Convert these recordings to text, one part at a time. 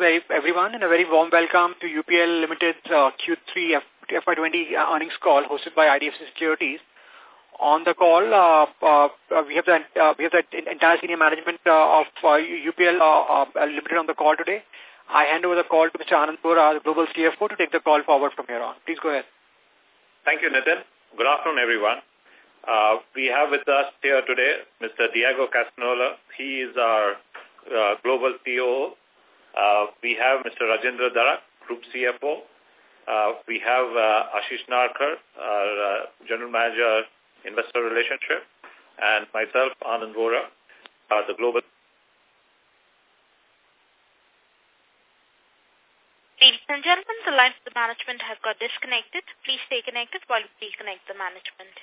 everyone and a very warm welcome to UPL Limited uh, Q3 FY20 uh, earnings call hosted by IDFC Securities. On the call, uh, uh, we have the uh, we have the entire senior management uh, of UPL Limited on the call today. I hand over the call to Mr. Anand Vora, the global CFO, to take the call forward from here on. Please go ahead. Thank you, Nitin. Good afternoon, everyone. We have with us here today Mr. Diego Casanello. He is our global CEO. Uh, we have Mr. Rajendra Darak, Group CFO. Uh, we have uh, Ashish Narkar, our uh, General Manager, Investor Relationship, and myself, Anand Vora, uh, the global Ladies and gentlemen, the line of the management has got disconnected. Please stay connected while we reconnect the management.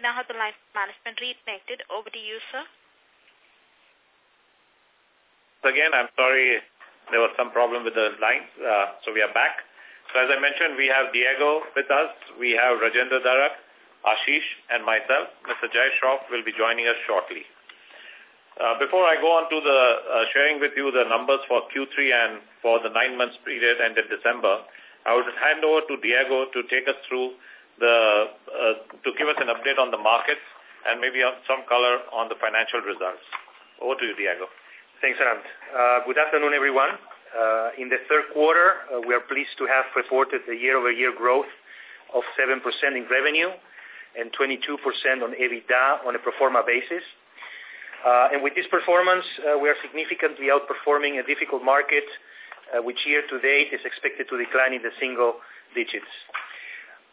Now have the line management reconnected. Over to you, sir. Again, I'm sorry there was some problem with the line, uh, so we are back. So as I mentioned, we have Diego with us, we have Rajendra Darak, Ashish, and myself. Mr. Jai Shroff will be joining us shortly. Uh, before I go on to the uh, sharing with you the numbers for Q3 and for the nine months period ended December, I would hand over to Diego to take us through the uh, to give us an update on the markets and maybe some color on the financial results. Over to you, Diego. Thanks, Anand. Uh, good afternoon, everyone. Uh, in the third quarter, uh, we are pleased to have reported a year-over-year -year growth of 7% in revenue and 22% on EBITDA on a pro forma basis. Uh, and with this performance, uh, we are significantly outperforming a difficult market, uh, which year to date is expected to decline in the single digits.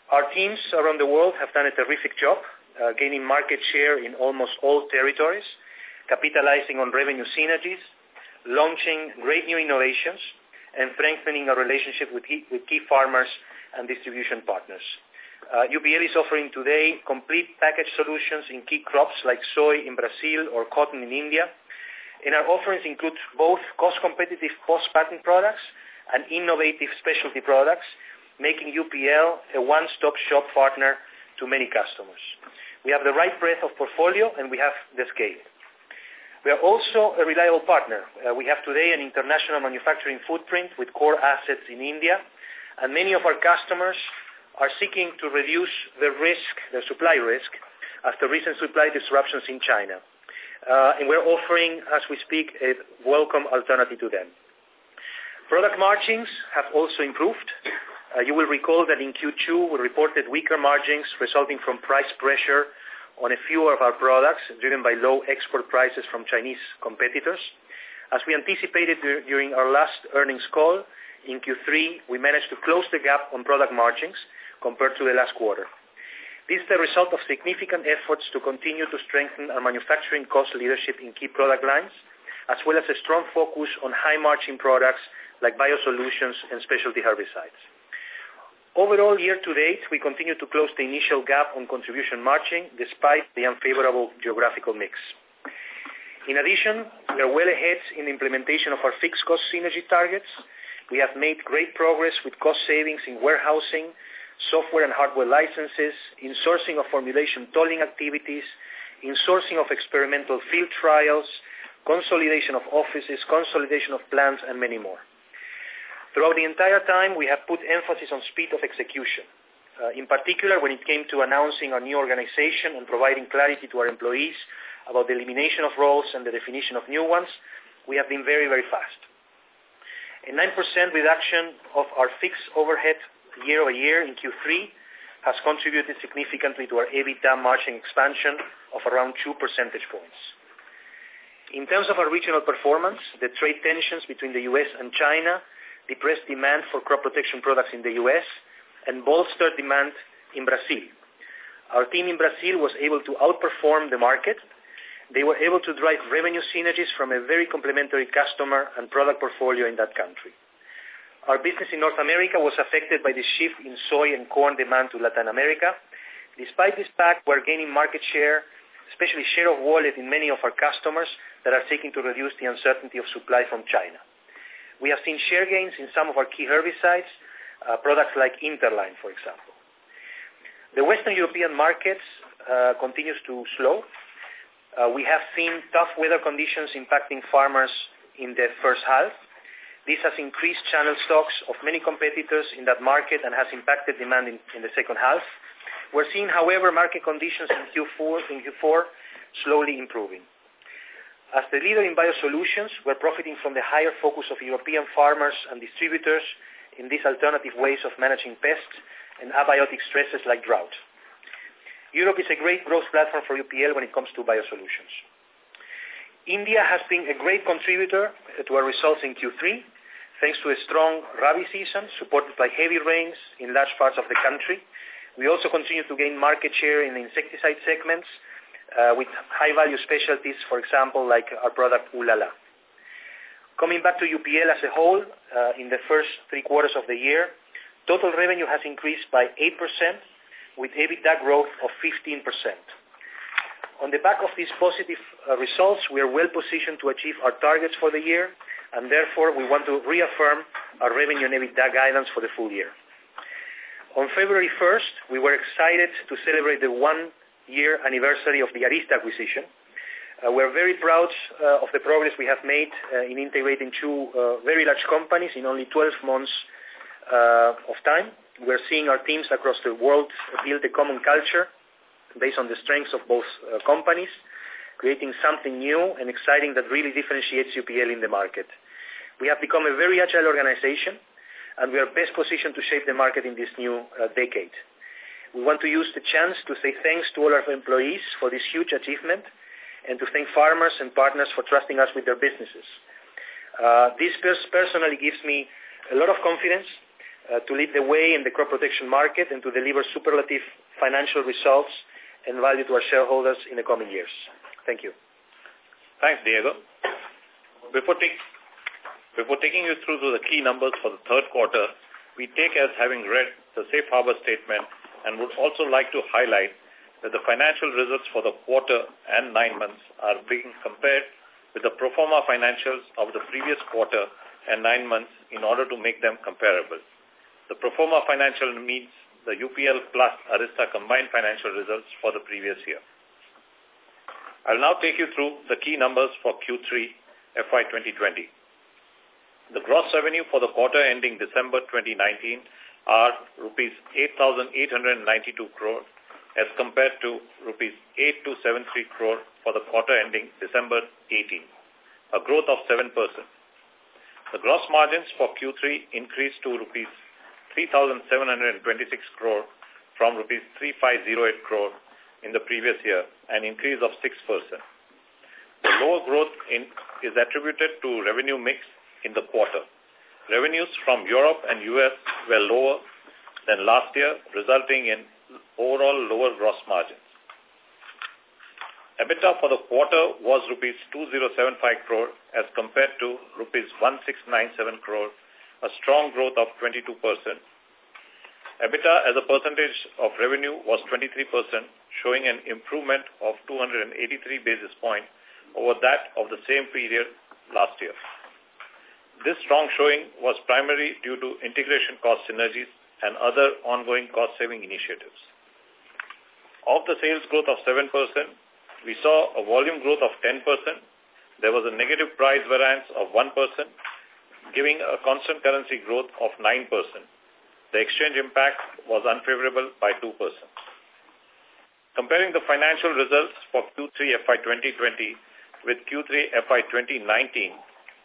Our teams around the world have done a terrific job, uh, gaining market share in almost all territories, capitalizing on revenue synergies, launching great new innovations, and strengthening our relationship with key, with key farmers and distribution partners. Uh, UPL is offering today complete package solutions in key crops like soy in Brazil or cotton in India. And our offerings include both cost-competitive post-patent products and innovative specialty products making UPL a one-stop shop partner to many customers. We have the right breadth of portfolio and we have the scale. We are also a reliable partner. Uh, we have today an international manufacturing footprint with core assets in India, and many of our customers are seeking to reduce the risk, the supply risk, after recent supply disruptions in China. Uh, and we're offering, as we speak, a welcome alternative to them. Product margins have also improved. Uh, you will recall that in Q2 we reported weaker margins resulting from price pressure on a few of our products driven by low export prices from Chinese competitors. As we anticipated during our last earnings call, in Q3 we managed to close the gap on product margins compared to the last quarter. This is the result of significant efforts to continue to strengthen our manufacturing cost leadership in key product lines, as well as a strong focus on high-margin products like biosolutions and specialty herbicides. Overall, year to date, we continue to close the initial gap on contribution margin despite the unfavorable geographical mix. In addition, we are well ahead in the implementation of our fixed cost synergy targets. We have made great progress with cost savings in warehousing, software and hardware licenses, in sourcing of formulation tolling activities, in sourcing of experimental field trials, consolidation of offices, consolidation of plants, and many more. Throughout the entire time, we have put emphasis on speed of execution. uh, in particular when it came to announcing our new organization and providing clarity to our employees about the elimination of roles and the definition of new ones, we have been very, very fast. A 9% reduction of our fixed overhead year over year in Q3 has contributed significantly to our EBITDA margin expansion of around 2 percentage points. In terms of our regional performance, the trade tensions between the U.S. and China depressed demand for crop protection products in the U.S. and bolstered demand in Brazil. Our team in Brazil was able to outperform the market. They were able to drive revenue synergies from a very complementary customer and product portfolio in that country. Our business in North America was affected by the shift in soy and corn demand to Latin America. Despite this fact, we're gaining market share, especially share of wallet in many of our customers that are seeking to reduce the uncertainty of supply from China. We have seen share gains in some of our key herbicides, uh, products like Interline, for example. The Western European markets uh, continues to slow. Uh, we have seen tough weather conditions impacting farmers in the first half. This has increased channel stocks of many competitors in that market and has impacted demand in, in the second half. We're seeing, however, market conditions in Q4, in Q4 slowly improving. As the leader in biosolutions, we're profiting from the higher focus of European farmers and distributors in these alternative ways of managing pests and abiotic stresses like drought. Europe is a great growth platform for UPL when it comes to biosolutions. India has been a great contributor to our results in Q3, thanks to a strong Rabi season supported by heavy rains in large parts of the country. We also continue to gain market share in the insecticide segments uh, with high-value specialties, for example, like our product Ulala. Coming back to UPL as a whole, uh, in the first three quarters of the year, total revenue has increased by 8% with EBITDA growth of 15%. On the back of these positive uh, results, we are well positioned to achieve our targets for the year and therefore we want to reaffirm our revenue and EBITDA guidance for the full year. On February 1st, we were excited to celebrate the one-year anniversary of the Arysta acquisition. Uh, we're very proud uh, of the progress we have made uh, in integrating two uh, very large companies in only 12 months uh, of time. We're seeing our teams across the world build a common culture based on the strengths of both uh, companies creating something new and exciting that really differentiates UPL in the market. We have become a very agile organization, and we are best positioned to shape the market in this new decade. We want to use the chance to say thanks to all our employees for this huge achievement and to thank farmers and partners for trusting us with their businesses. Uh, this personally gives me a lot of confidence uh, to lead the way in the crop protection market and to deliver superlative financial results and value to our shareholders in the coming years. Thank you. Thanks, Diego. Before, take, before taking you through the key numbers for the third quarter, we take as having read the safe harbor statement and would also like to highlight that the financial results for the quarter and nine months are being compared with the pro forma financials of the previous quarter and nine months in order to make them comparable. The pro forma financial means the UPL plus Arysta combined financial results for the previous year. I'll now take you through the key numbers for Q3 FY 2020. The gross revenue for the quarter ending December 2019 are rupees 8,892 crore as compared to rupees 8273 crore for the quarter ending December 18, a growth of 7%. The gross margins for Q3 increased to rupees 3,726 crore from rupees 3508 crore in the previous year, an increase of 6%. The lower growth in, is attributed to revenue mix in the quarter. Revenues from Europe and U.S. were lower than last year, resulting in overall lower gross margins. EBITDA for the quarter was rupees 2075 crore as compared to rupees 1697 crore, a strong growth of 22%. EBITDA as a percentage of revenue was 23%, showing an improvement of 283 basis points over that of the same period last year. This strong showing was primarily due to integration cost synergies and other ongoing cost-saving initiatives. Of the sales growth of 7%, we saw a volume growth of 10%. There was a negative price variance of 1%, giving a constant currency growth of 9%. The exchange impact was unfavorable by 2%. Comparing the financial results for Q3 FY 2020 with Q3 FY 2019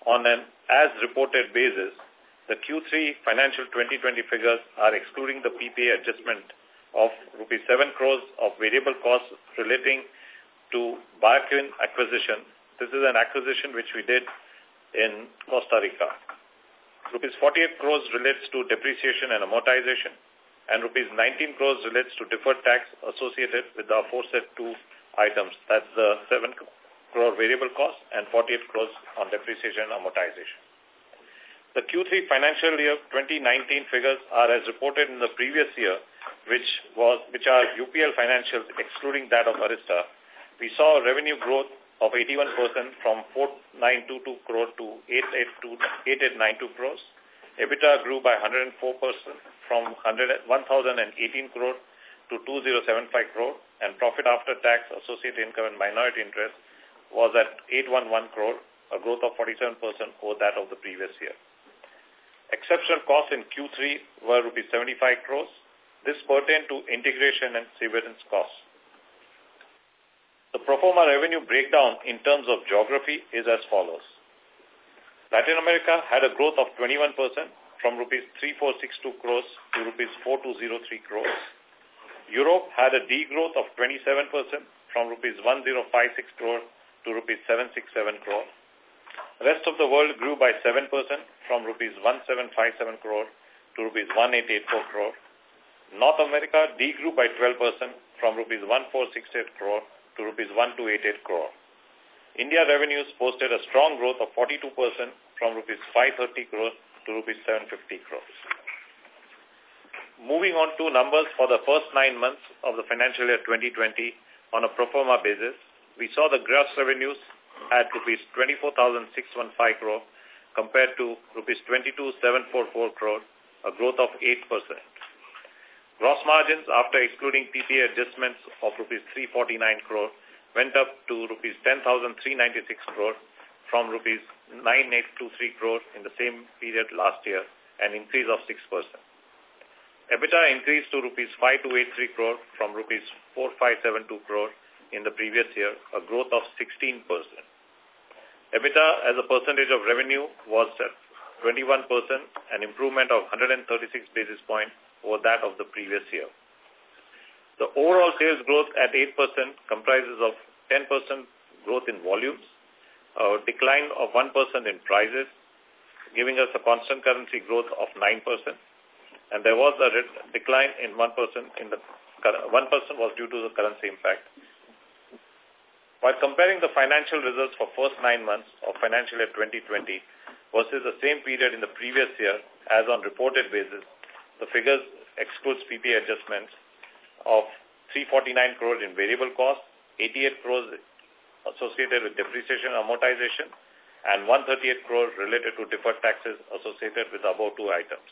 on an as-reported basis, the Q3 financial 2020 figures are excluding the PPA adjustment of rupees 7 crores of variable costs relating to Bioquin acquisition. This is an acquisition which we did in Costa Rica. Rupees 48 crores relates to depreciation and amortization, and rupees 19 crores relates to deferred tax associated with the aforesaid two items. That's the 7 crore variable cost and 48 crores on depreciation and amortization. The Q3 financial year 2019 figures are as reported in the previous year, which was which are UPL financials excluding that of Arysta. We saw a revenue growth of 81% from 4922 crore to 8892 crores. EBITDA grew by 104% from 1,018 crore to 2075 crore and profit after tax, associate income and minority interest was at 811 crore, a growth of 47% over that of the previous year. Exceptional costs in Q3 were rupees 75 crores. This pertained to integration and severance costs. The pro forma revenue breakdown in terms of geography is as follows. Latin America had a growth of 21% from rupees 3462 crores to rupees 4203 crores. Europe had a degrowth of 27% from rupees 1056 crore to rupees 767 crore. Rest of the world grew by 7% from rupees 1757 crore to rupees 1884 crore. North America degrew by 12% from rupees 1468 crore to rupees 1288 crore. India revenues posted a strong growth of 42% from rupees 530 crore to rupees 750 crore. Moving on to numbers for the first nine months of the financial year 2020 on a pro forma basis, we saw the gross revenues at rupees 24,615 crore compared to rupees 22,744 crore, a growth of 8%. Gross margins after excluding PPA adjustments of rupees 349 crore went up to rupees 10,396 crore from rupees 9823 crore in the same period last year, an increase of 6%. EBITDA increased to rupees 5283 crore from rupees 4572 crore in the previous year, a growth of 16%. EBITDA as a percentage of revenue was at 21%, an improvement of 136 basis points over that of the previous year. The overall sales growth at 8% comprises of 10% growth in volumes, a decline of 1% in prices, giving us a constant currency growth of 9%, and there was a decline in 1% in the 1% was due to the currency impact. While comparing the financial results for first nine months of financial year 2020 versus the same period in the previous year as on reported basis, the figures excludes PPA adjustments of 349 crores in variable costs, 88 crores associated with depreciation and amortization, and 138 crores related to deferred taxes associated with above two items.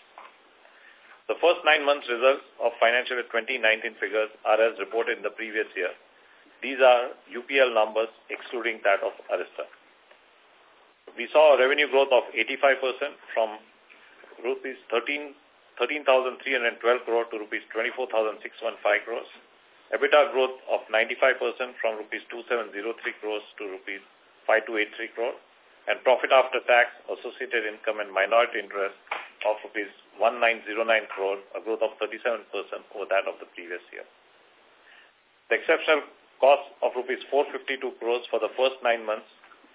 The first nine months results of financial year 2019 figures are as reported in the previous year. These are UPL numbers excluding that of Arysta. We saw a revenue growth of 85% from rupees 13 13,312 crore to rupees 24,615 crores. EBITDA growth of 95% from rupees 2703 crores to rupees 5283 crore. And profit after tax, associated income and minority interest of rupees 1909 crore, a growth of 37% over that of the previous year. The exceptional cost of rupees 452 crores for the first nine months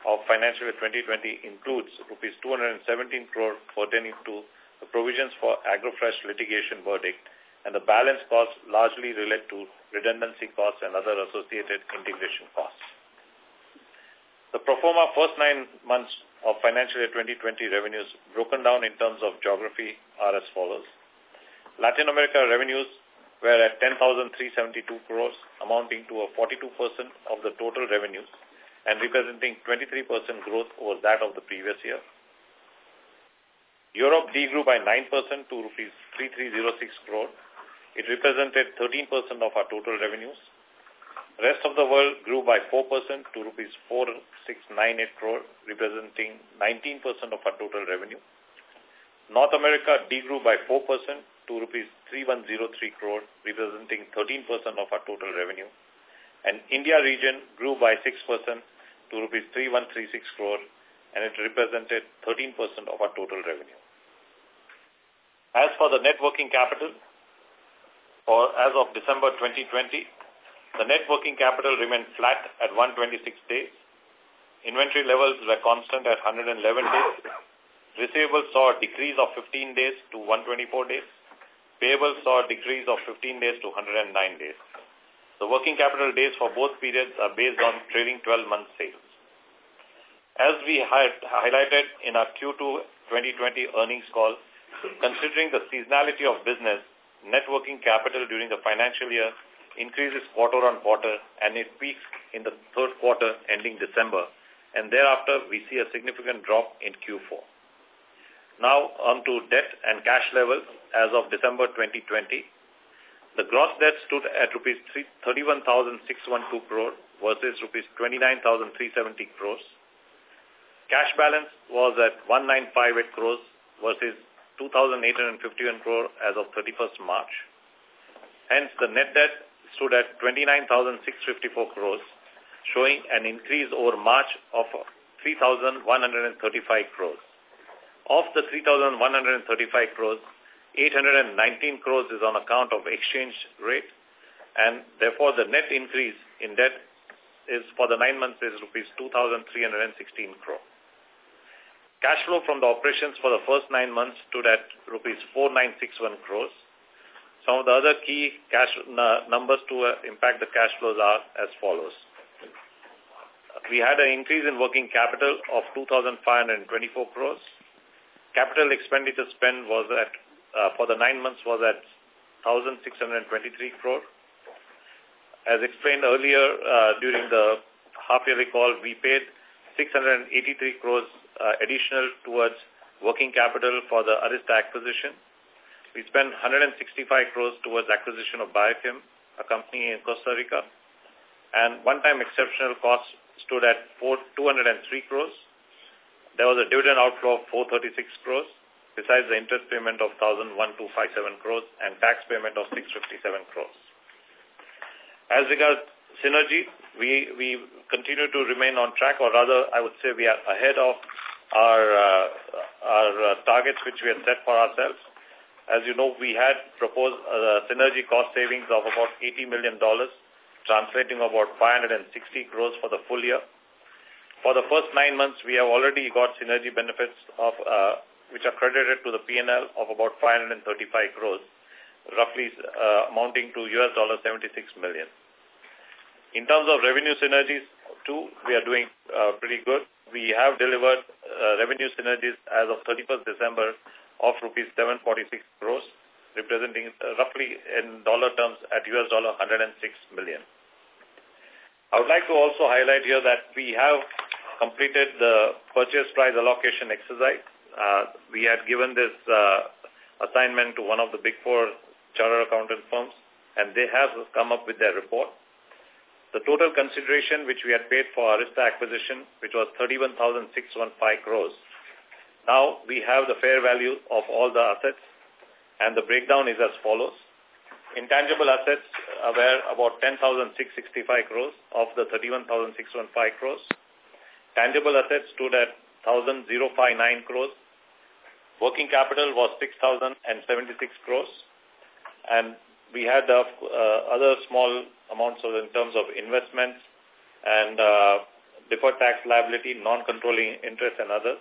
of financial year 2020 includes rupees 217 crore pertaining to the provisions for AgroFresh litigation verdict, and the balance costs largely relate to redundancy costs and other associated integration costs. The pro forma first nine months of financial year 2020 revenues broken down in terms of geography are as follows. Latin America revenues were at 10,372 crores, amounting to a 42% of the total revenues and representing 23% growth over that of the previous year. Europe degrew by 9% to rupees 3306 crore. It represented 13% of our total revenues. Rest of the world grew by 4% to rupees 4698 crore, representing 19% of our total revenue. North America degrew by 4% to rupees 3103 crore, representing 13% of our total revenue. And India region grew by 6% to rupees 3136 crore, and it represented 13% of our total revenue. As for the net working capital, or as of December 2020, the net working capital remained flat at 126 days. Inventory levels were constant at 111 days. Receivables saw a decrease of 15 days to 124 days. Payables saw a decrease of 15 days to 109 days. The working capital days for both periods are based on trailing 12-month sales. As we had highlighted in our Q2 2020 earnings call, considering the seasonality of business, net working capital during the financial year increases quarter on quarter and it peaks in the third quarter ending December and thereafter we see a significant drop in Q4. Now on to debt and cash levels as of December 2020. The gross debt stood at rupees 31,612 crore versus rupees 29,370 crores. Cash balance was at 1958 crores versus 2,851 crore as of 31st March. Hence, the net debt stood at 29,654 crores, showing an increase over March of 3,135 crores. Of the 3,135 crores, 819 crores is on account of exchange rate and therefore the net increase in debt is for the nine months is rupees 2,316 crore. Cash flow from the operations for the first nine months stood at rupees 4961 crores. Some of the other key cash numbers to uh, impact the cash flows are as follows. We had an increase in working capital of 2,524 crores. Capital expenditure spend was at, uh, for the nine months was at 1,623 crore. As explained earlier uh, during the half-yearly call, we paid 683 crores uh, additional towards working capital for the Arysta acquisition. We spent 165 crores towards acquisition of Biochem, a company in Costa Rica, and one-time exceptional costs stood at 4, 203 crores. There was a dividend outflow of 436 crores, besides the interest payment of 1,1257 crores and tax payment of 657 crores. As regards synergy, we, we continue to remain on track, or rather, I would say we are ahead of our, uh, our uh, targets which we had set for ourselves. As you know, we had proposed a synergy cost savings of about $80 million, translating about 560 crores for the full year. For the first nine months, we have already got synergy benefits of uh, which are credited to the P&L of about 535 crores, roughly uh, amounting to US dollar 76 million. In terms of revenue synergies, too, we are doing uh, pretty good. We have delivered uh, revenue synergies as of 31st December of rupees 746 crores, representing uh, roughly in dollar terms at US dollar 106 million. I would like to also highlight here that we have completed the purchase price allocation exercise. Uh, we had given this uh, assignment to one of the big four chartered accountant firms, and they have come up with their report. The total consideration which we had paid for Arysta acquisition, which was 31,615 crores. Now we have the fair value of all the assets, and the breakdown is as follows. Intangible assets were about 10,665 crores of the 31,615 crores. Tangible assets stood at 1,059 crores. Working capital was 6,076 crores. And we had uh, other small amounts of, in terms of investments and uh, deferred tax liability, non-controlling interest and others,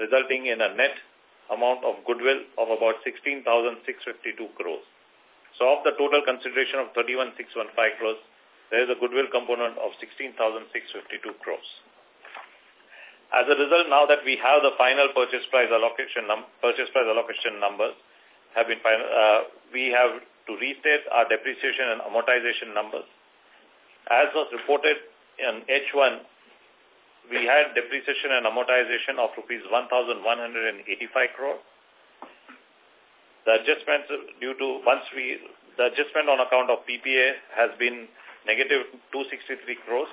resulting in a net amount of goodwill of about 16,652 crores. So of the total consideration of 31,615 crores, there is a goodwill component of 16,652 crores. As a result, now that we have the final purchase price allocation num purchase price allocation numbers, have been uh, we have to restate our depreciation and amortization numbers. As was reported in H1, we had depreciation and amortization of rupees 1,185 crore. The adjustment due to once we the adjustment on account of PPA has been negative 263 crores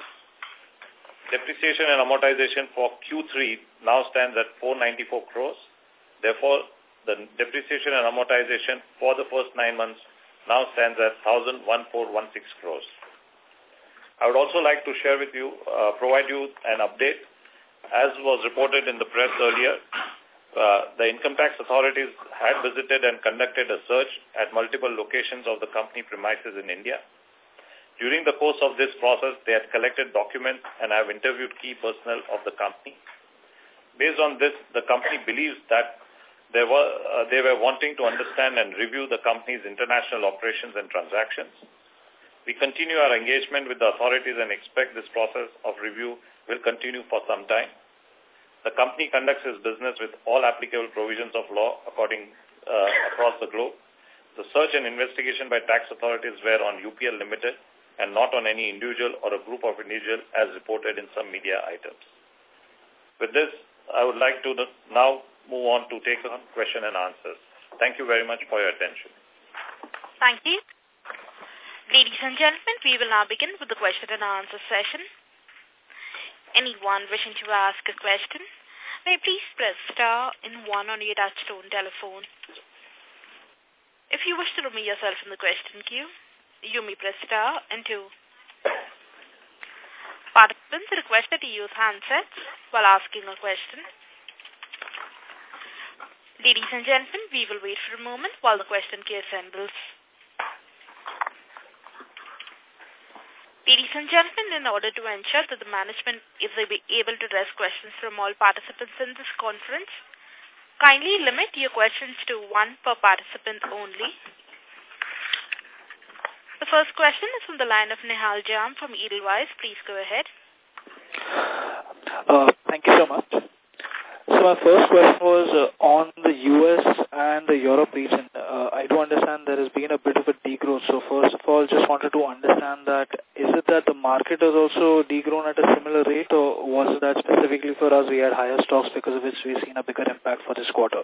Depreciation and amortization for Q3 now stands at 494 crores. Therefore, the depreciation and amortization for the first nine months now stands at 1,1416 crores. I would also like to share with you, uh, provide you an update. As was reported in the press earlier, uh, the income tax authorities had visited and conducted a search at multiple locations of the company premises in India. During the course of this process, they had collected documents and have interviewed key personnel of the company. Based on this, the company believes that they were, uh, they were wanting to understand and review the company's international operations and transactions. We continue our engagement with the authorities and expect this process of review will continue for some time. The company conducts its business with all applicable provisions of law according uh, across the globe. The search and investigation by tax authorities were on UPL Limited and not on any individual or a group of individuals as reported in some media items. With this, I would like to now move on to take on question and answers. Thank you very much for your attention. Thank you. Ladies and gentlemen, we will now begin with the question and answer session. Anyone wishing to ask a question may please press star in one on your touchtone telephone. If you wish to remove yourself from the question queue, you may press star and two. Participants requested to use handsets while asking a question. Ladies and gentlemen, we will wait for a moment while the question queue assembles. Ladies and gentlemen, in order to ensure that the management is able to address questions from all participants in this conference, kindly limit your questions to one per participant only. The first question is from the line of Nihal Jham from Edelweiss. Please go ahead. Uh, thank you so much. So my first question was uh, on the U.S. and the Europe region. Uh, I do understand there has been a bit of a degrowth. So first of all, just wanted to understand that is it that the market has also degrown at a similar rate or was that specifically for us we had higher stocks because of which we've seen a bigger impact for this quarter?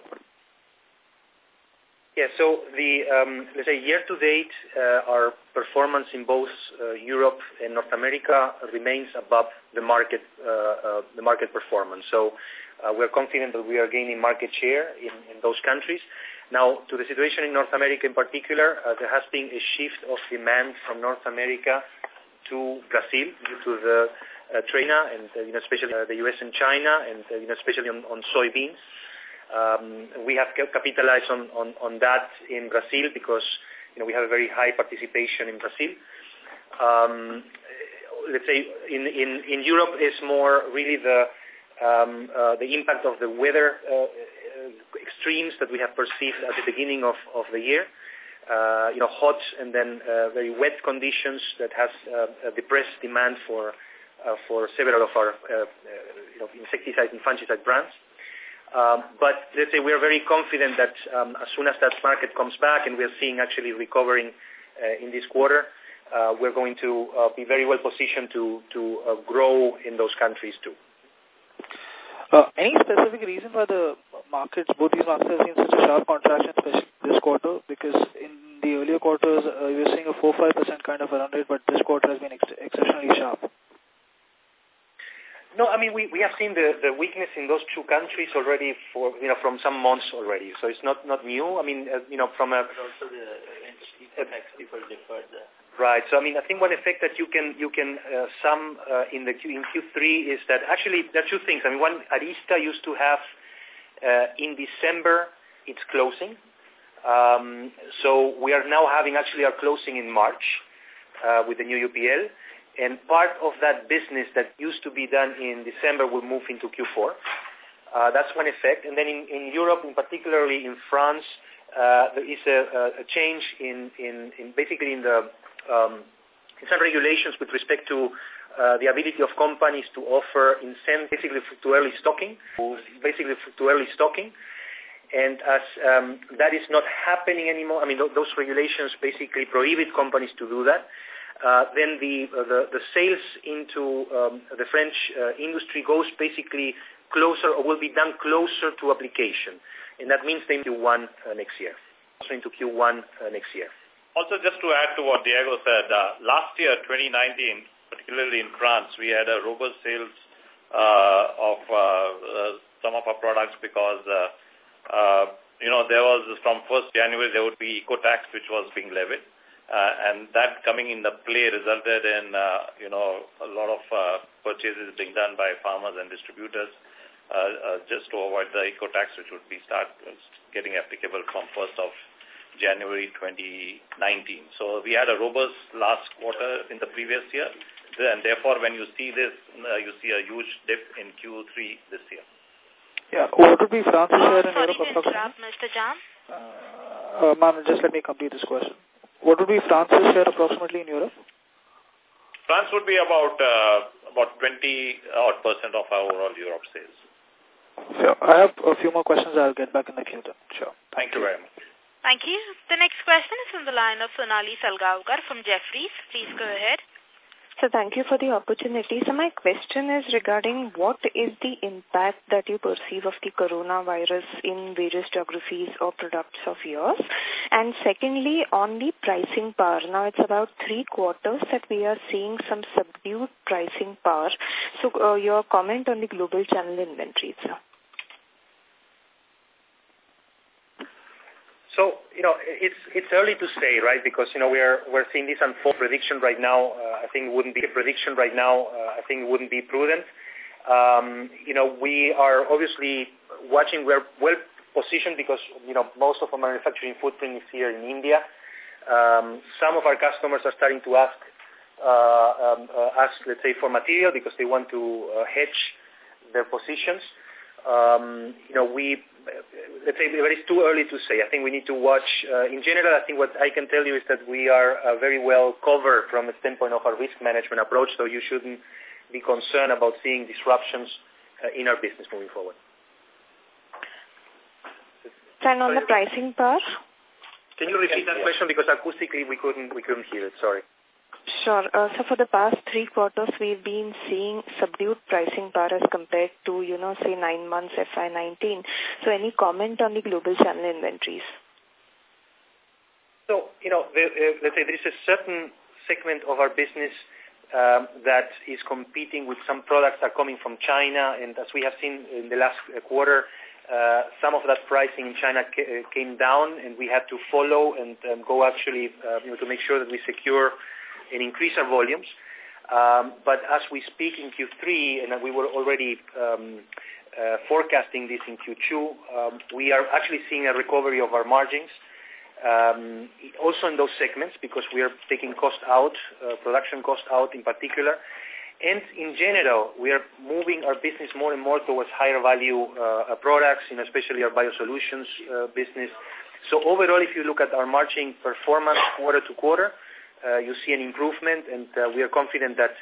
Yeah, so the, um, let's say year to date, uh, our performance in both uh, Europe and North America remains above the market, uh, uh the market performance. So uh, we're confident that we are gaining market share in, in those countries. Now, to the situation in North America in particular, uh, there has been a shift of demand from North America to Brazil due to the China and you know, especially the U.S. and China, and you know, especially on, on soybeans. Um, we have capitalized on, on, on that in Brazil because you know, we have a very high participation in Brazil. Um, let's say in, in, in Europe is more really the um, uh, the impact of the weather uh, uh, extremes that we have perceived at the beginning of, of the year. Uh, you know, hot and then uh, very wet conditions that has uh, depressed demand for uh, for several of our uh, uh, you know, insecticide and fungicide brands. Um, but let's say we are very confident that um, as soon as that market comes back and we're seeing actually recovering uh, in this quarter, uh, we're going to uh, be very well positioned to, to uh, grow in those countries too. Uh, any specific reason why the markets, both these markets have seen such a sharp contraction, especially this quarter? Because in the earlier quarters, uh, we were seeing a 4-5% kind of a run rate, but this quarter has been ex exceptionally sharp. No, I mean, we, we have seen the, the weakness in those two countries already for, you know, from some months already. So it's not, not new. I mean, uh, you know, from a... But also the effects people deferred Right. So I mean, I think one effect that you can you can uh, sum uh, in the Q, in Q3 is that actually there are two things. I mean, one Arysta used to have uh, in December its closing. Um, so we are now having actually our closing in March uh, with the new UPL, and part of that business that used to be done in December will move into Q4. Uh, that's one effect. And then in, in Europe, in particularly in France, uh, there is a, a change in, in, in basically in the um, in some regulations with respect to uh, the ability of companies to offer incentives basically to early stocking, basically to early stocking. And as um, that is not happening anymore, I mean, th those regulations basically prohibit companies to do that. Uh, then the, uh, the, the sales into um, the French uh, industry goes basically closer or will be done closer to application. And that means they into Q1 uh, next year. Also into Q1 uh, next year. Also, just to add to what Diego said, uh, last year, 2019, particularly in France, we had a robust sales uh, of uh, uh, some of our products because uh, uh, you know, there was from 1st January, there would be eco tax which was being levied. Uh, and that coming in the play resulted in, uh, you know, a lot of uh, purchases being done by farmers and distributors uh, uh, just to avoid the eco tax which would be start getting applicable from 1st of January 2019. So we had a robust last quarter in the previous year and therefore when you see this, uh, you see a huge dip in Q3 this year. Yeah, what would be France's share in sorry Europe? to interrupt, Mr. Jham. Uh, uh, Ma'am, just let me complete this question. What would be France's share approximately in Europe? France would be about uh, about 20 odd percent of our overall Europe sales. Sure. I have a few more questions. I'll get back in the queue then. Sure. Thank, Thank you very much. Thank you. The next question is from the line of Sonali Salgaonkar from Jefferies. Please go ahead. So thank you for the opportunity. So my question is regarding what is the impact that you perceive of the coronavirus in various geographies or products of yours? And secondly, on the pricing power, now it's about three quarters that we are seeing some subdued pricing power. So uh, your comment on the global channel inventory, sir. So, you know, it's it's early to say, right? Because, you know, we're we're seeing this unfold prediction right now. Uh, I think wouldn't be a prediction right now. Uh, I think wouldn't be prudent. Um, you know, we are obviously watching. We're well positioned because, you know, most of our manufacturing footprint is here in India. Um, some of our customers are starting to ask uh, um, uh, us, let's say, for material because they want to uh, hedge their positions. Um, you know, we let's say but it's too early to say. I think we need to watch. Uh, in general, I think what I can tell you is that we are uh, very well covered from the standpoint of our risk management approach, so you shouldn't be concerned about seeing disruptions uh, in our business moving forward. And on the pricing part? Can you repeat that question because acoustically we couldn't we couldn't hear it. Sorry. Sure. Uh, so for the past three quarters, we've been seeing subdued pricing power as compared to, you know, say nine months FY19. So any comment on the global channel inventories? So, you know, uh, let's say there is a certain segment of our business um, that is competing with some products that are coming from China. And as we have seen in the last quarter, uh, some of that pricing in China uh, came down and we had to follow and um, go actually, uh, you know, to make sure that we secure and increase our volumes. Um, but as we speak in Q3, and we were already um, uh, forecasting this in Q2, um, we are actually seeing a recovery of our margins. Um, also in those segments because we are taking cost out, uh, production cost out in particular. And in general, we are moving our business more and more towards higher value uh, products, and especially our biosolutions uh, business. So overall, if you look at our margin performance quarter to quarter, uh, you see an improvement, and uh, we are confident that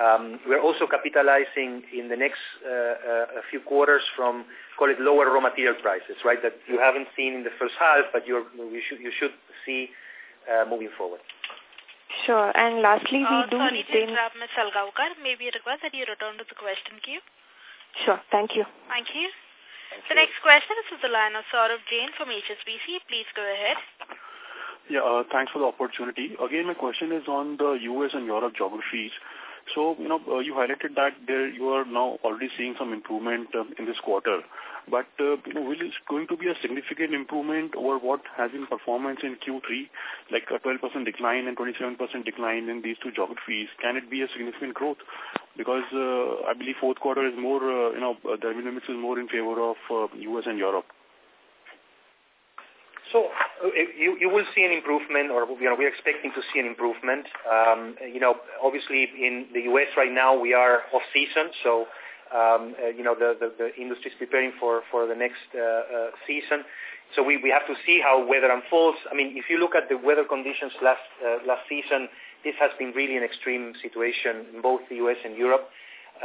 um, we're also capitalizing in the next uh, uh, few quarters from, call it lower raw material prices, right, that you haven't seen in the first half, but you're, you, should, you should see uh, moving forward. Sure. And lastly, we uh, do sorry retain... to interrupt, Ms. Salgaonkar. Maybe a request that you return to the question queue. Sure. Thank you. Thank you. Thank the you. next question is from the line of Saurabh Jain from HSBC. Please go ahead. Yeah, uh, thanks for the opportunity. Again, my question is on the U.S. and Europe geographies. So, you know, uh, you highlighted that there you are now already seeing some improvement uh, in this quarter. But, you know, will it going to be a significant improvement over what has been performance in Q3, like a 12% decline and 27% decline in these two geographies? Can it be a significant growth? Because I believe fourth quarter is more, you know, the revenue mix is more in favor of U.S. and Europe. So uh, you, you will see an improvement, or you know, we're expecting to see an improvement. Um, you know, obviously in the U.S. right now we are off season, so um, uh, you know the, the, the industry is preparing for for the next uh, uh, season. So we, we have to see how weather unfolds. I mean, if you look at the weather conditions last uh, last season, this has been really an extreme situation in both the U.S. and Europe.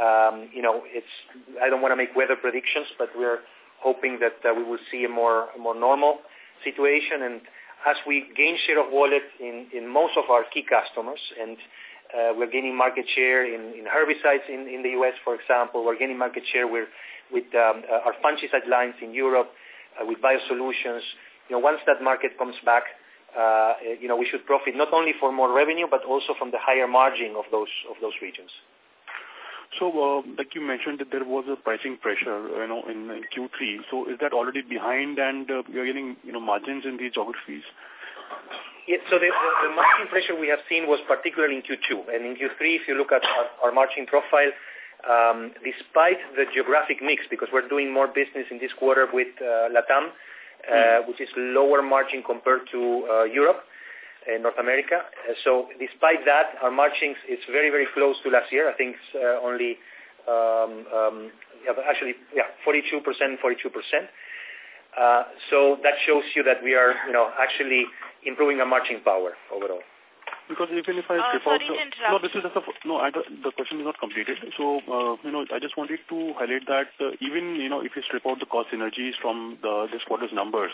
Um, you know, it's I don't want to make weather predictions, but we're hoping that uh, we will see a more a more normal situation. And as we gain share of wallet in, in most of our key customers, and uh, we're gaining market share in, in herbicides in, in the U.S., for example, we're gaining market share with, with um, uh, our fungicide lines in Europe, uh, with biosolutions. You know, once that market comes back, uh, you know, we should profit not only for more revenue, but also from the higher margin of those of those regions. So, uh, like you mentioned that there was a pricing pressure, you know, in, in Q3. So is that already behind and uh, you're getting, you know, margins in these geographies? Yeah, so the, the, the margin pressure we have seen was particularly in Q2. And in Q3, if you look at our, our margin profile, um, despite the geographic mix, because we're doing more business in this quarter with uh, LATAM, uh, mm. which is lower margin compared to uh, Europe, in North America. Uh, so despite that, our margins is very, very close to last year. I think it's uh, only, um, um, yeah, actually, yeah, 42%, 42%. Uh, so that shows you that we are, you know, actually improving our margin power overall. Because even if I uh, strip out... The, no, this is just a, no, I, the question is not completed. So, uh, you know, I just wanted to highlight that uh, even, you know, if you strip out the cost synergies from the, this quarter's numbers,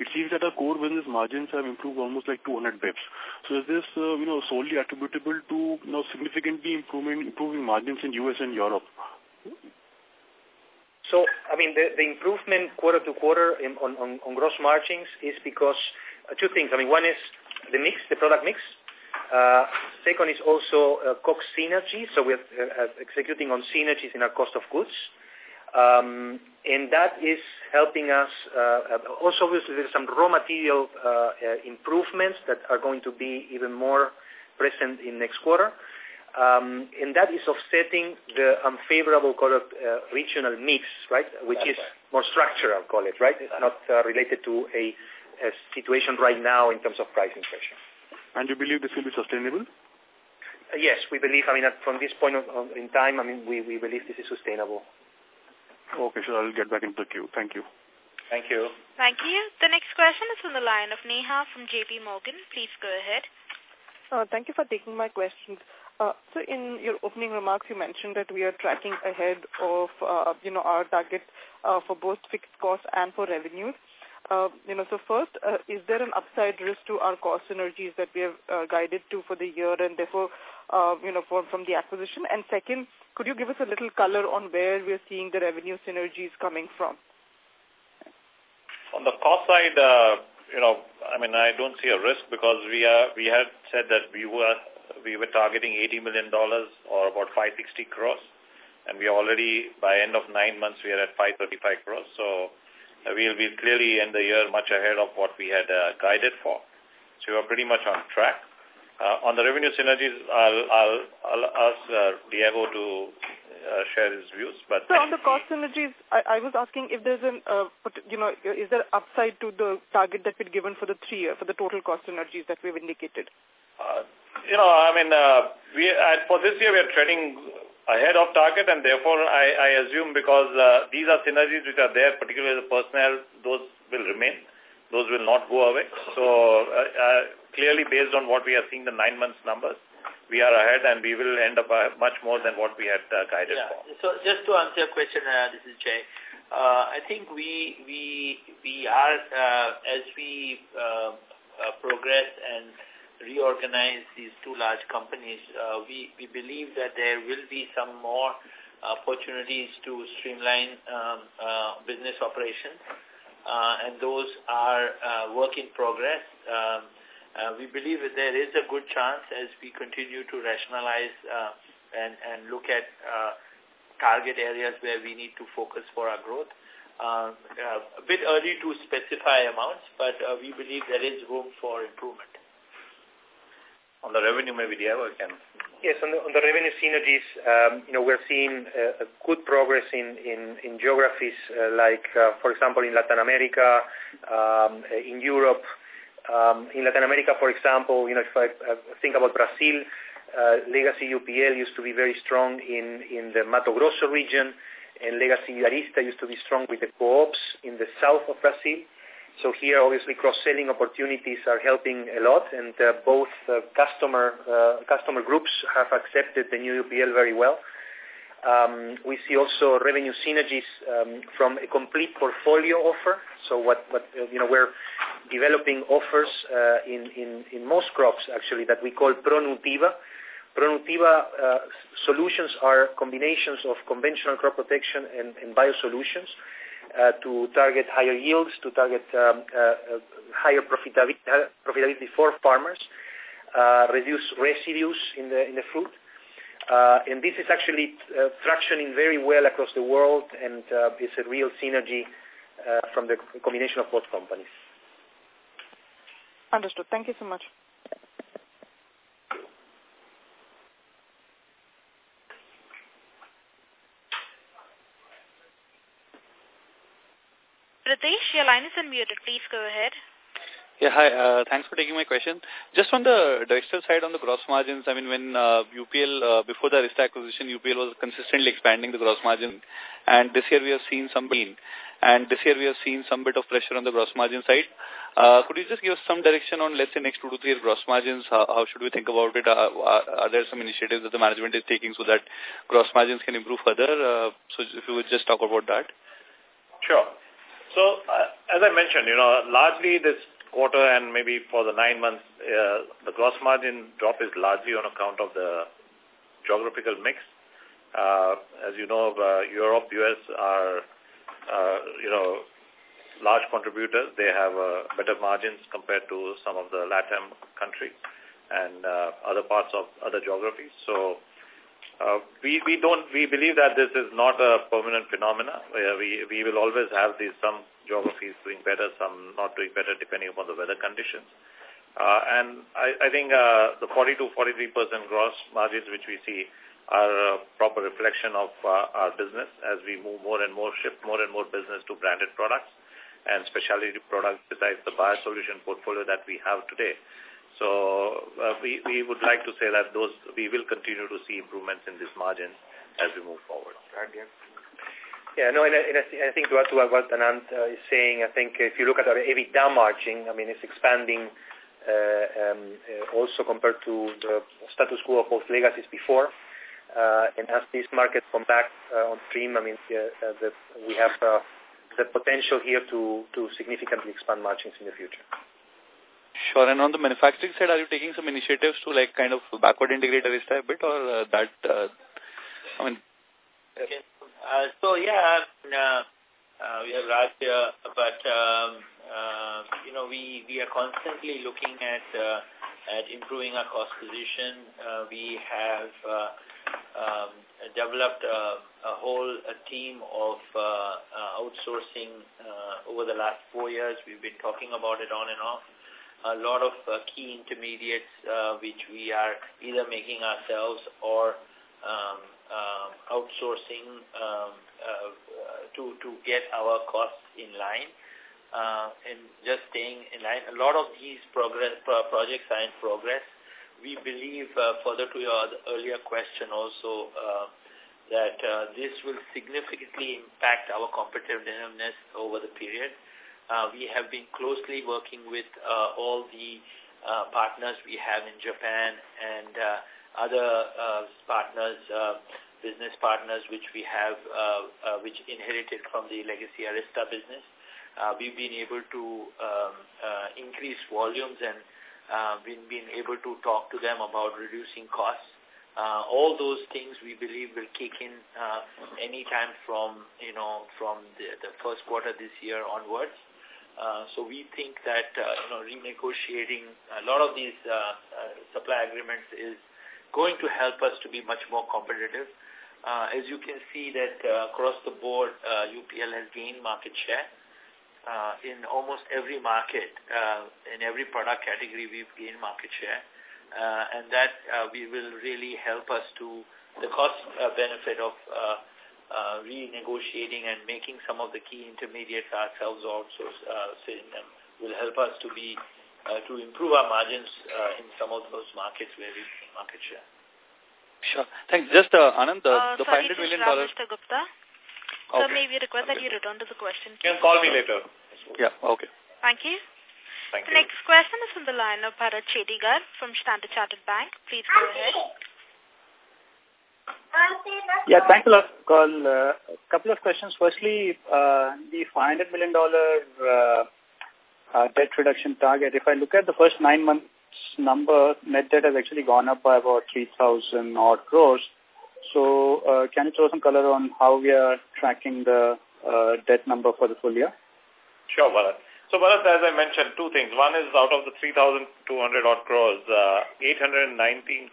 it seems that our core business margins have improved almost like 200 bips. So is this, uh, you know, solely attributable to, you know, significantly improving, improving margins in U.S. and Europe? So, I mean, the, the improvement quarter to quarter in, on, on, on gross margins is because uh, two things. I mean, one is the mix, the product mix. Uh, second is also uh, COGS synergy. So we're uh, executing on synergies in our cost of goods. Um, and that is helping us. Uh, also, obviously, there's some raw material uh, uh, improvements that are going to be even more present in next quarter. Um, and that is offsetting the unfavorable call it, uh, regional mix, right, which That's is right. more structural, call it, right? It's not uh, related to a, a, situation right now in terms of pricing pressure. And you believe this will be sustainable? Uh, yes, we believe, I mean, from this point of, of, in time, I mean, we, we believe this is sustainable. Okay, sure. I'll get back into the queue. Thank you. Thank you. Thank you. The next question is from the line of Neha from JP Morgan. Please go ahead. Uh, thank you for taking my questions. Uh, so in your opening remarks, you mentioned that we are tracking ahead of, uh, you know, our target uh, for both fixed costs and for revenues. Uh, you know, so first, uh, is there an upside risk to our cost synergies that we have uh, guided to for the year and therefore, uh, you know, for, from the acquisition? And second, could you give us a little color on where we're seeing the revenue synergies coming from? On the cost side, uh, you know, I mean, I don't see a risk because we are we had said that we were we were targeting 80 million dollars or about 560 crores, and we are already by end of nine months we are at 535 crores. So uh, we'll be clearly in the year much ahead of what we had uh, guided for. So we are pretty much on track. Uh, on the revenue synergies, I'll, I'll, I'll ask uh, Diego to uh, share his views. But so on the cost synergies, I, I was asking if there's an, uh, you know, is there upside to the target that we'd given for the three year, for the total cost synergies that we've indicated? Uh, you know, I mean, uh, we uh, for this year we are treading ahead of target, and therefore I, I assume because uh, these are synergies which are there, particularly the personnel, those will remain. Those will not go away. So uh, uh, clearly based on what we are seeing the nine months numbers, we are ahead and we will end up uh, much more than what we had uh, guided yeah. for. So just to answer your question, uh, this is Jai. Uh, I think we we we are uh, as we uh, uh, progress and reorganize these two large companies, uh, we we believe that there will be some more opportunities to streamline um, uh, business operations, uh, and those are uh, work in progress. Um, uh, we believe that there is a good chance as we continue to rationalize uh, and, and look at uh, target areas where we need to focus for our growth. Uh, uh, a bit early to specify amounts, but uh, we believe there is room for improvement. On the revenue, maybe Diego can. Yes, on the, on the revenue synergies, um, you know, we're seeing uh, good progress in, in, in geographies uh, like, uh, for example, in Latin America, um, in Europe, um, in Latin America, for example, you know, if I, I think about Brazil, uh, legacy UPL used to be very strong in, in the Mato Grosso region, and legacy Arysta used to be strong with the co-ops in the south of Brazil. So here, obviously, cross-selling opportunities are helping a lot, and uh, both uh, customer uh, customer groups have accepted the new UPL very well. Um, we see also revenue synergies um, from a complete portfolio offer. So what, what uh, you know, we're developing offers uh, in, in, in most crops, actually, that we call ProNutiva. ProNutiva uh, solutions are combinations of conventional crop protection and, and biosolutions uh, to target higher yields, to target um, uh, uh higher profitability, profitability for farmers, uh, reduce residues in the, in the fruit, Uh, and this is actually uh, tractioning very well across the world, and uh, it's a real synergy uh, from the combination of both companies. Understood. Thank you so much. Your line is unmuted. Please go ahead. Yeah, hi. Uh, thanks for taking my question. Just on the Dexter side on the gross margins, I mean, when uh, UPL, uh, before the Arysta acquisition, UPL was consistently expanding the gross margin. And this year we have seen some gain. And this year we have seen some bit of pressure on the gross margin side. Uh, could you just give us some direction on, let's say, next two to three year gross margins? How, how should we think about it? Uh, are, are, there some initiatives that the management is taking so that gross margins can improve further? Uh, so if you would just talk about that. Sure. So, uh, as I mentioned, you know, largely this quarter and maybe for the nine months, uh, the gross margin drop is largely on account of the geographical mix. Uh, as you know, uh, Europe, US are, uh, you know, large contributors. They have uh, better margins compared to some of the LATAM countries and uh, other parts of other geographies. So, uh, we we don't we believe that this is not a permanent phenomena. we we will always have these some geographies doing better, some not doing better, depending upon the weather conditions. Uh, and I, I think uh, the 40 to 43 percent gross margins which we see are a proper reflection of uh, our business as we move more and more, shift more and more business to branded products and specialty products besides the biosolution portfolio that we have today. So uh, we, we would like to say that those we will continue to see improvements in these margins as we move forward. Yeah, no, and, and I think to to what Anand uh, is saying, I think if you look at our EBITDA margin, I mean, it's expanding uh, um, uh, also compared to the status quo of both legacies before. Uh, and as these markets come back uh, on stream, I mean, the, we have the potential here to, to significantly expand margins in the future. Sure. And on the manufacturing side, are you taking some initiatives to like kind of backward integrate a bit or uh, that, uh, I mean... Okay. Uh, so, yeah, uh, uh, we have Raj here, but, um, uh, you know, we, we are constantly looking at, uh, at improving our cost position. Uh, we have uh, um, developed a, a whole a team of uh, uh, outsourcing uh, over the last four years. We've been talking about it on and off a lot of uh, key intermediates uh, which we are either making ourselves or um, um, outsourcing um, uh, to to get our costs in line uh, and just staying in line. A lot of these progress pro projects are in progress. We believe, uh, further to your earlier question also, uh, that this will significantly impact our competitiveness over the period. Uh, we have been closely working with uh, all the uh, partners we have in Japan and other partners, business partners which we have, which inherited from the legacy Arysta business. We've been able to um, increase volumes and been, been able to talk to them about reducing costs. Uh, all those things we believe will kick in uh, anytime from, you know, from the, the first quarter this year onwards. Uh, so we think that, uh, you know, renegotiating a lot of these uh, supply agreements is going to help us to be much more competitive. As you can see that across the board, UPL has gained market share. Uh, in almost every market, uh, in every product category, we've gained market share. Uh, and that uh, we will really help us to the cost uh, benefit of uh, uh, renegotiating and making some of the key intermediates ourselves also uh, will help us to be uh, to improve our margins uh, in some of those markets where we gain market share. Sure. Thanks. Just uh, Anand, the, uh, the sorry, $500 million. Mr. Gupta. Okay. So may we request that you return to the question? You can call me later. Yeah, okay. Thank you. Thank the you. next question is from the line of Bharat Chedigar from Standard Chartered Bank. Please go ahead. Yeah, thanks a lot, Call. A uh, couple of questions. Firstly, uh, the $500 million uh, uh, debt reduction target, if I look at the first nine months number, net debt has actually gone up by about 3,000 odd crores. So uh, can you throw some color on how we are tracking the uh, debt number for the full year? Sure, Bharat. So, Bharat, as I mentioned, two things. One is out of the 3,200 odd crores, uh, 819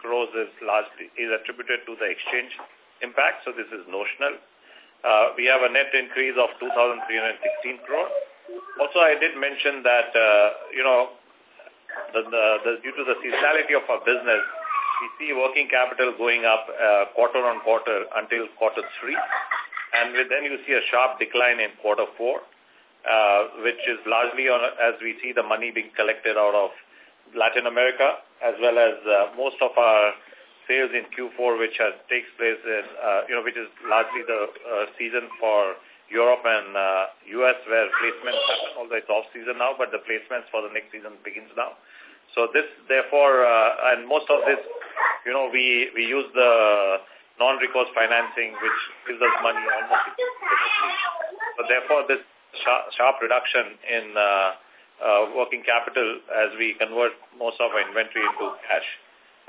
crores is largely is attributed to the exchange impact. So this is notional. Uh, we have a net increase of 2,316 crores. Also, I did mention that, uh, you know, the, the, the, due to the seasonality of our business, we see working capital going up uh, quarter on quarter until quarter three. And then you see a sharp decline in quarter four uh, which is largely on as we see the money being collected out of Latin America, as well as uh, most of our sales in Q4, which has, takes place in, uh, you know, which is largely the uh, season for Europe and uh, U.S. where placements happen, although it's off-season now, but the placements for the next season begins now. So this, therefore, uh, and most of this, you know, we, we use the non-recourse financing, which gives us money almost. So therefore, this sharp, sharp reduction in uh, uh, working capital as we convert most of our inventory into cash.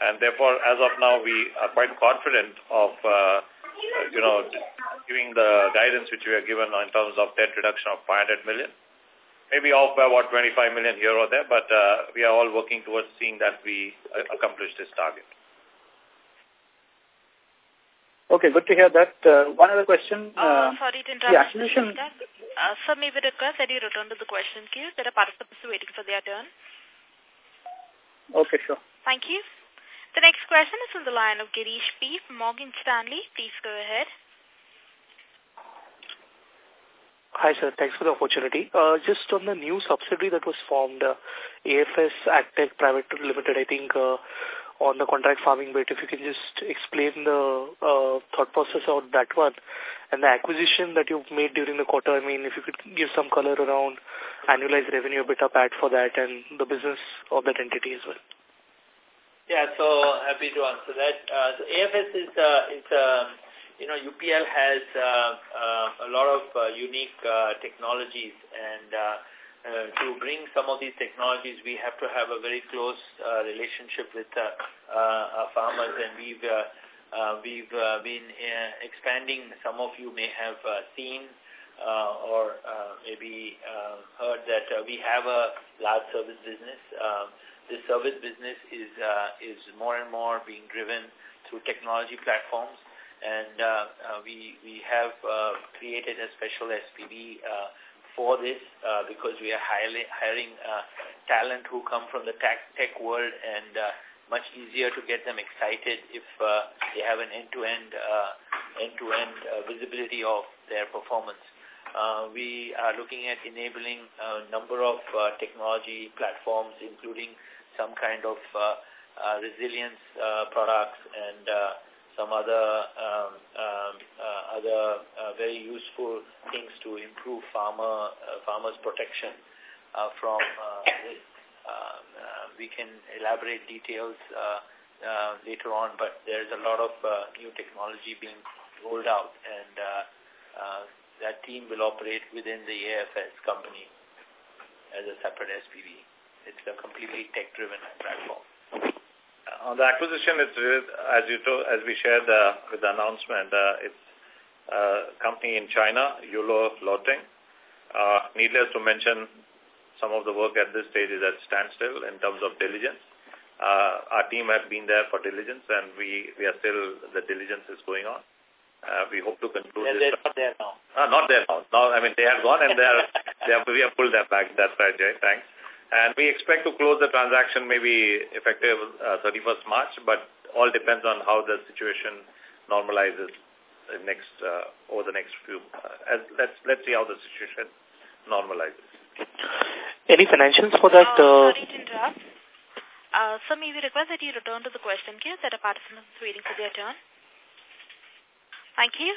And therefore, as of now, we are quite confident of, uh, you know, giving the guidance which we are given in terms of debt reduction of 500 million. Maybe off by about 25 million here or there, but uh, we are all working towards seeing that we accomplish this target. Okay, good to hear that. Uh, one other question. Uh, uh, sorry to interrupt. The acquisition. Uh, sir, may we request that you return to the question queue? There are participants waiting for their turn. Okay, sure. Thank you. The next question is from the line of Girish P. from Morgan Stanley. Please go ahead. Hi, sir. Thanks for the opportunity. Uh, just on the new subsidiary that was formed, uh, AFS Agtech Private Limited, I think uh, on the contract farming bit, if you can just explain the uh, thought process on that one and the acquisition that you've made during the quarter. I mean, if you could give some color around annualized revenue, a bit of add for that and the business of that entity as well. Yeah, so happy to answer that. Uh, so AFS is, uh, it's, uh, you know, UPL has uh, uh, a lot of uh, unique uh, technologies and uh, uh, to bring some of these technologies, we have to have a very close uh, relationship with uh, uh, farmers, and we've uh, we've uh, been uh, expanding. Some of you may have uh, seen uh, or uh, maybe uh, heard that uh, we have a large service business. Uh, this service business is uh, is more and more being driven through technology platforms, and uh, uh, we we have uh, created a special SPV. Uh, for this uh, because we are hiring, hiring uh, talent who come from the tech, tech world and uh, much easier to get them excited if uh, they have an end-to-end uh, end-to-end uh, visibility of their performance. Uh, we are looking at enabling a number of uh, technology platforms, including some kind of resilience products and some other um, um, other very useful things to improve farmer farmers protection from uh, we can elaborate details uh, uh, later on, but there's a lot of uh, new technology being rolled out, and uh, uh, that team will operate within the AFS company as a separate SPV. It's a completely tech-driven platform on the acquisition, it's as you told, as we shared uh, with the announcement, uh, it's a company in China, Yulo Loting. Uh, needless to mention, some of the work at this stage is at standstill in terms of diligence. Uh, our team have been there for diligence, and we we are still the diligence is going on. Uh, we hope to conclude. Yeah, they're not there now. Uh, not there now. Now, I mean, they have gone and they are they have we have pulled them back. That's right, Jai. Thanks. And we expect to close the transaction maybe effective uh, 31st March, but all depends on how the situation normalizes next uh, over the next few. Uh, as, let's let's see how the situation normalizes. Any financials for that? Uh, sorry to interrupt. Uh, so may we request that you return to the question queue that a participant is waiting for their turn. Thank you.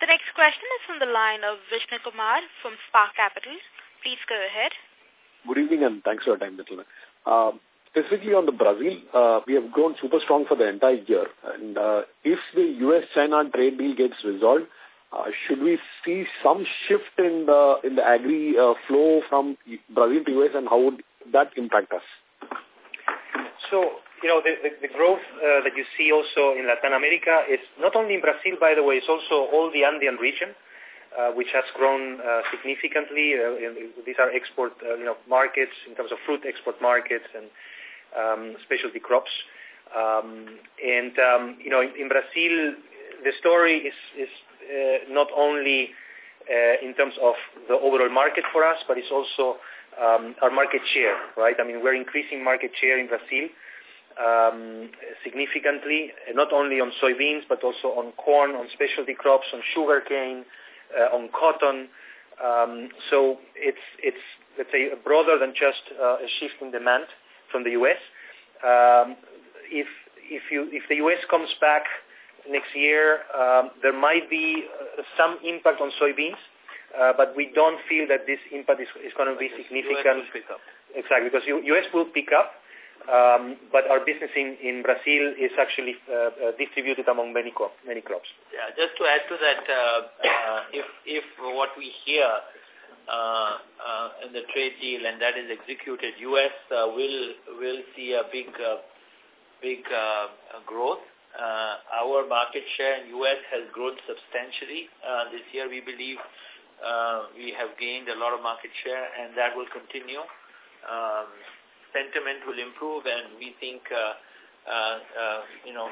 The next question is from the line of Vishnu Kumar from Spark Capital. Please go ahead. Good evening and thanks for your time, gentlemen. Uh, specifically on the Brazil, uh, we have grown super strong for the entire year. And uh, if the U.S.-China trade deal gets resolved, uh, should we see some shift in the in the agri uh, flow from Brazil to U.S. and how would that impact us? So, you know, the, the, the growth uh, that you see also in Latin America is not only in Brazil, by the way, it's also all the Andean region. uh, which has grown uh, significantly. Uh, these are export uh, you know, markets in terms of fruit export markets and um, specialty crops. Um, and, um, you know, in, in, Brazil, the story is, is uh, not only uh, in terms of the overall market for us, but it's also um, our market share, right? I mean, we're increasing market share in Brazil um, significantly, not only on soybeans, but also on corn, on specialty crops, on sugarcane, uh, on cotton. Um, so it's, it's, let's say, broader than just uh, a shift in demand from the U.S. Um, if, if, you, if the U.S. comes back next year, um, there might be uh, some impact on soybeans, uh, but we don't feel that this impact is, is going to be significant. Exactly, because U.S. will pick up. Um, but our business in, in Brazil is actually uh, uh, distributed among many, crop, many crops. Yeah, just to add to that, uh, uh, if, if what we hear uh, uh, in the trade deal and that is executed, U.S. Uh, will will see a big uh, big uh, growth. Uh, our market share in U.S. has grown substantially uh, this year. We believe uh, we have gained a lot of market share, and that will continue. Um, sentiment will improve and we think, uh, uh, uh, you know,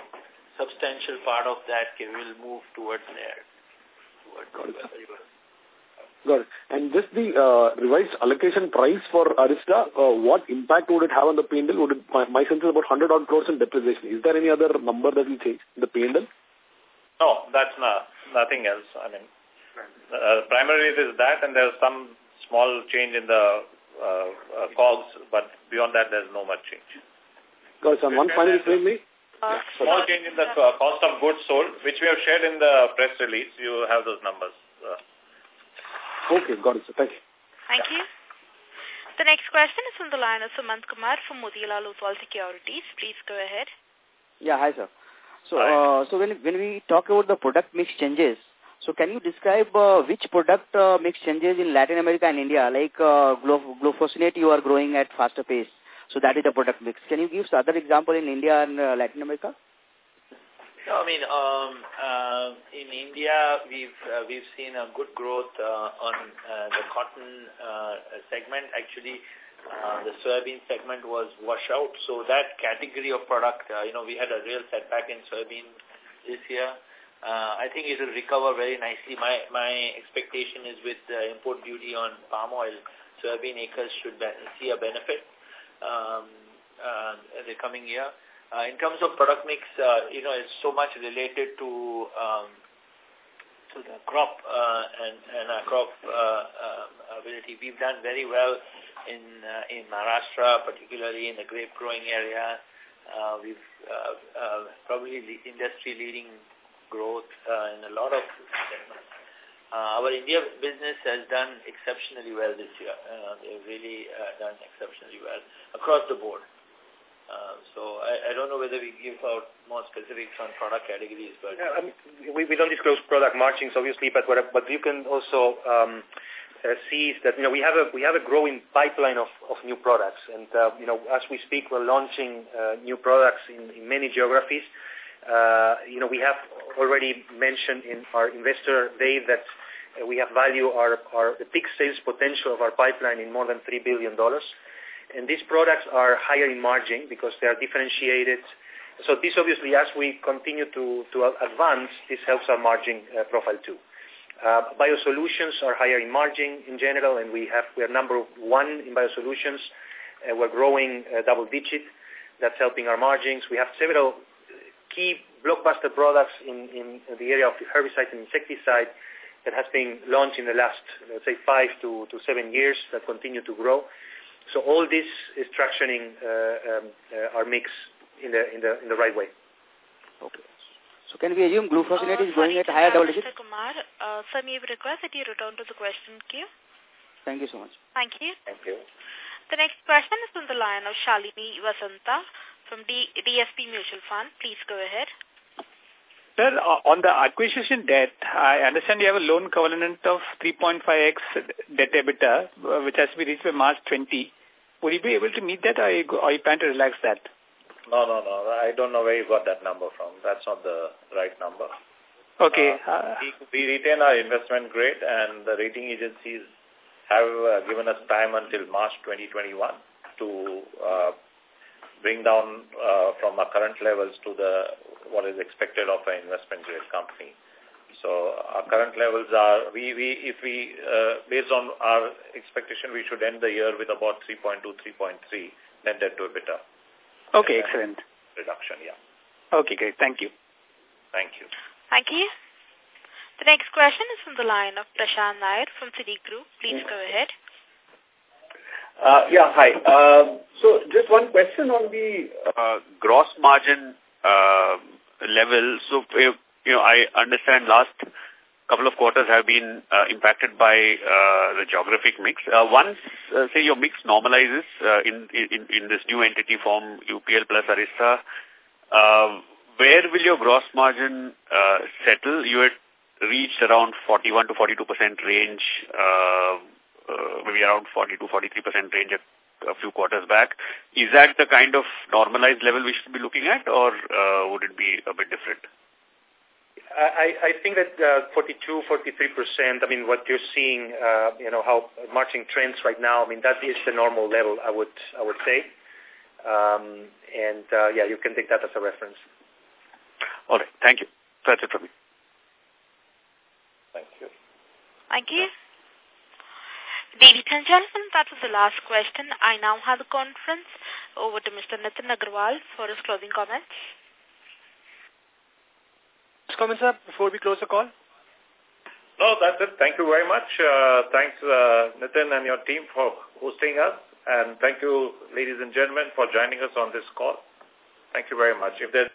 substantial part of that will move towards there. Towards Got it. And just the uh, revised allocation price for Arysta, uh, what impact would it have on the P&L? Would it, my, my sense is about 100 odd crores in depreciation. Is there any other number that will change in the P&L? No, that's not, nothing else. I mean, uh, primarily it is that and there's some small change in the uh, uh, COGS, but beyond that, there's no much change. Got it. one final thing, me. Uh, small change in the uh, cost of goods sold, which we have shared in the press release. You have those numbers. Uh. Okay, got it. Sir. Thank you. Thank you. The next question is from the line of Sumant Kumar from Motilal Oswal Securities. Please go ahead. Yeah, hi, sir. So, uh, so when when we talk about the product mix changes, so can you describe uh, which product uh, mix changes in Latin America and India? Like uh, glufosinate, you are growing at faster pace. So that is the product mix. Can you give us other example in India and uh, Latin America? No, I mean, um, uh, in India, we've uh, we've seen a good growth uh, on uh, the cotton uh, segment. Actually, uh, the soybean segment was washed out. So that category of product, uh, you know, we had a real setback in soybean this year uh, I think it will recover very nicely. My my expectation is with the import duty on palm oil, soybean acres should see a benefit um, uh, the coming year. Uh, in terms of product mix, uh, you know, it's so much related to um, to the crop uh, and and our crop uh, uh, ability. We've done very well in uh, in Maharashtra, particularly in the grape growing area. Uh, we've uh, uh, probably industry leading growth uh, in a lot of segments. Uh, our India business has done exceptionally well this year. Uh, they've really uh, done exceptionally well across the board. Uh, so I, I don't know whether we give out more specifics on product categories, but yeah, I mean, we, we don't disclose product margins, obviously, but what, but you can also um, uh, see that you know we have a we have a growing pipeline of, of new products, and uh, you know as we speak, we're launching uh, new products in, in many geographies. Uh, you know, we have already mentioned in our investor day that uh, we have value our, our the peak sales potential of our pipeline in more than $3 billion. And these products are higher in margin because they are differentiated. So this obviously, as we continue to, to advance, this helps our margin uh, profile too. Uh, biosolutions are higher in margin in general, and we have we are number one in biosolutions. Uh, we're growing uh, double digit. That's helping our margins. We have several key blockbuster products in, in the area of herbicide and insecticide that has been launched in the last, let's say, five to, to seven years that continue to grow. So all this is tractioning uh, um, uh, our mix in the, in, the, in the right way. Okay. So can we assume glufosinate uh, is going at higher double digit? Mr. Kumar, uh, sir, may we request that you return to the question queue? Thank you so much. Thank you. Thank you. The next question is from the line of Shalini Vasanta from D DSP Mutual Fund. Please go ahead. Sir, uh, on the acquisition debt, I understand you have a loan covenant of 3.5x debt EBITDA, uh, which has to be reached by March 20. Will you be able to meet that or you, or you plan to relax that? No, no, no. I don't know where you got that number from. That's not the right number. Okay. Uh, we, we retain our investment grade and the rating agencies have uh, given us time until March 2021 to uh, bring down uh, from our current levels to the what is expected of an investment grade company. So our current levels are, we, we if we, uh, based on our expectation, we should end the year with about 3.2, 3.3 net debt to EBITDA. Okay, excellent. Reduction, yeah. Okay, great. Thank you. Thank you. Thank you. The next question is from the line of Prashant Nair from Citigroup. Please go ahead. Uh, yeah, hi. Uh, so just one question on the uh, gross margin uh, level. So, you know, I understand last couple of quarters have been uh, impacted by uh, the geographic mix. Uh, once, uh, say, your mix normalizes uh, in, in, in this new entity form, UPL plus Arysta, uh, where will your gross margin uh, settle? You had reached around 41 to 42 percent range, uh, uh, maybe around 40 to 43 percent range a, a, few quarters back. Is that the kind of normalized level we should be looking at, or uh, would it be a bit different? I, I think that uh, 42, 43 percent. I mean, what you're seeing, uh, you know, how marching trends right now. I mean, that is the normal level. I would, I would say. Um, and uh, yeah, you can take that as a reference. All right. Thank you. That's it from me. Thank you. Thank you. Ladies and gentlemen, that was the last question. I now have the conference over to Mr. Nitin Agarwal for his closing comments. Comments, sir, before we close the call? No, that's it. Thank you very much. Uh, thanks, uh, Nitin and your team for hosting us. And thank you, ladies and gentlemen, for joining us on this call. Thank you very much. If there's